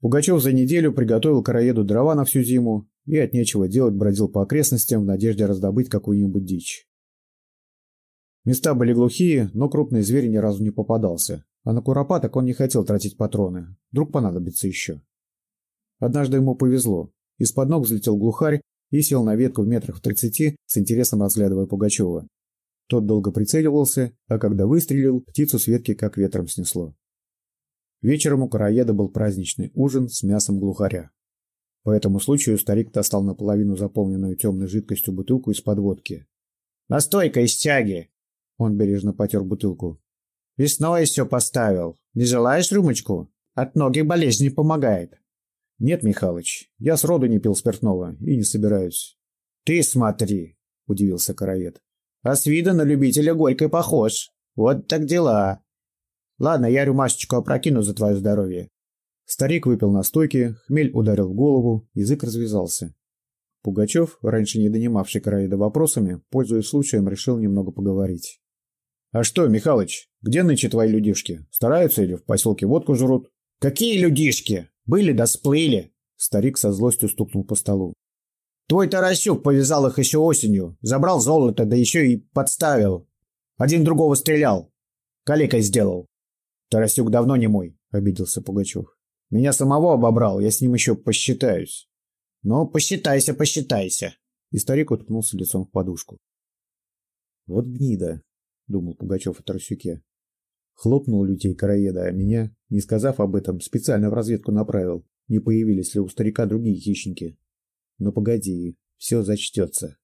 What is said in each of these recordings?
Пугачев за неделю приготовил короеду дрова на всю зиму и от нечего делать бродил по окрестностям в надежде раздобыть какую-нибудь дичь. Места были глухие, но крупный зверь ни разу не попадался, а на куропаток он не хотел тратить патроны, вдруг понадобится еще. Однажды ему повезло. Из-под ног взлетел глухарь и сел на ветку в метрах в тридцати, с интересом разглядывая Пугачева. Тот долго прицеливался, а когда выстрелил, птицу с ветки как ветром снесло. Вечером у короеда был праздничный ужин с мясом глухаря. По этому случаю старик достал наполовину заполненную темной жидкостью бутылку из подводки. «Настойка из тяги!» Он бережно потер бутылку. «Весной все поставил. Не желаешь рюмочку? От многих болезней помогает». «Нет, Михалыч, я сроду не пил спиртного и не собираюсь». «Ты смотри!» – удивился Караед. «А с вида на любителя горькой похож. Вот так дела. Ладно, я рюмашечку опрокину за твое здоровье». Старик выпил настойки, хмель ударил в голову, язык развязался. Пугачев, раньше не донимавший Караида вопросами, пользуясь случаем, решил немного поговорить. «А что, Михалыч, где нынче твои людишки? Стараются или в поселке водку жрут?» «Какие людишки? Были да сплыли!» Старик со злостью стукнул по столу. «Твой Тарасюк повязал их еще осенью, забрал золото, да еще и подставил. Один другого стрелял. Калекой сделал». «Тарасюк давно не мой», — обиделся Пугачев. «Меня самого обобрал, я с ним еще посчитаюсь». «Ну, посчитайся, посчитайся». И старик уткнулся лицом в подушку. «Вот гнида», — думал Пугачев о Тарасюке. Хлопнул людей короеда, а меня, не сказав об этом, специально в разведку направил, не появились ли у старика другие хищники. Но погоди, все зачтется.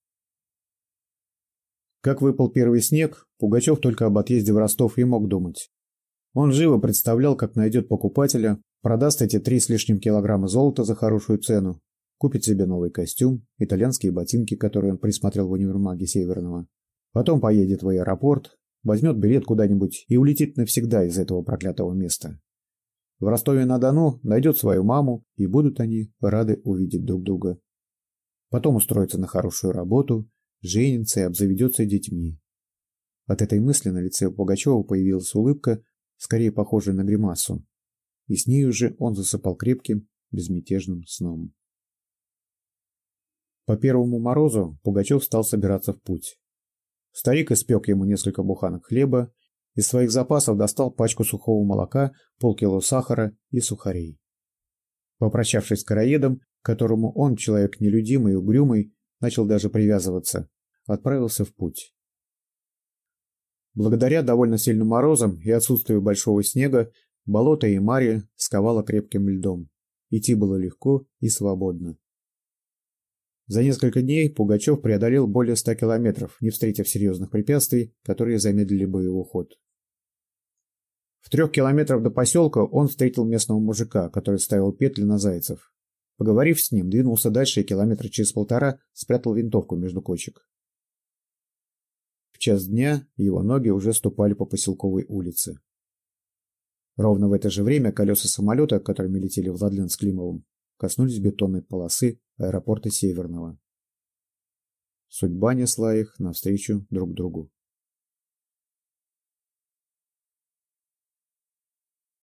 Как выпал первый снег, Пугачев только об отъезде в Ростов и мог думать. Он живо представлял, как найдет покупателя, продаст эти три с лишним килограмма золота за хорошую цену, купит себе новый костюм, итальянские ботинки, которые он присмотрел в универмаге Северного. Потом поедет в аэропорт, возьмет билет куда-нибудь и улетит навсегда из этого проклятого места. В Ростове-на-Дону найдет свою маму, и будут они рады увидеть друг друга. Потом устроится на хорошую работу, женится и обзаведется детьми. От этой мысли на лице Пугачева появилась улыбка, скорее похожая на гримасу, и с ней уже он засыпал крепким, безмятежным сном. По первому морозу Пугачев стал собираться в путь. Старик испек ему несколько буханок хлеба, из своих запасов достал пачку сухого молока, полкило сахара и сухарей. Попрощавшись с короедом, которому он, человек нелюдимый и угрюмый, начал даже привязываться, отправился в путь. Благодаря довольно сильным морозам и отсутствию большого снега, болото и мари сковало крепким льдом. Идти было легко и свободно. За несколько дней Пугачев преодолел более ста километров, не встретив серьезных препятствий, которые замедлили бы его ход. В трех километрах до поселка он встретил местного мужика, который ставил петли на зайцев. Поговорив с ним, двинулся дальше и километра через полтора спрятал винтовку между кочек. Час дня его ноги уже ступали по поселковой улице. Ровно в это же время колеса самолета, которыми летели Владлен с Климовым, коснулись бетонной полосы аэропорта Северного. Судьба несла их навстречу друг другу.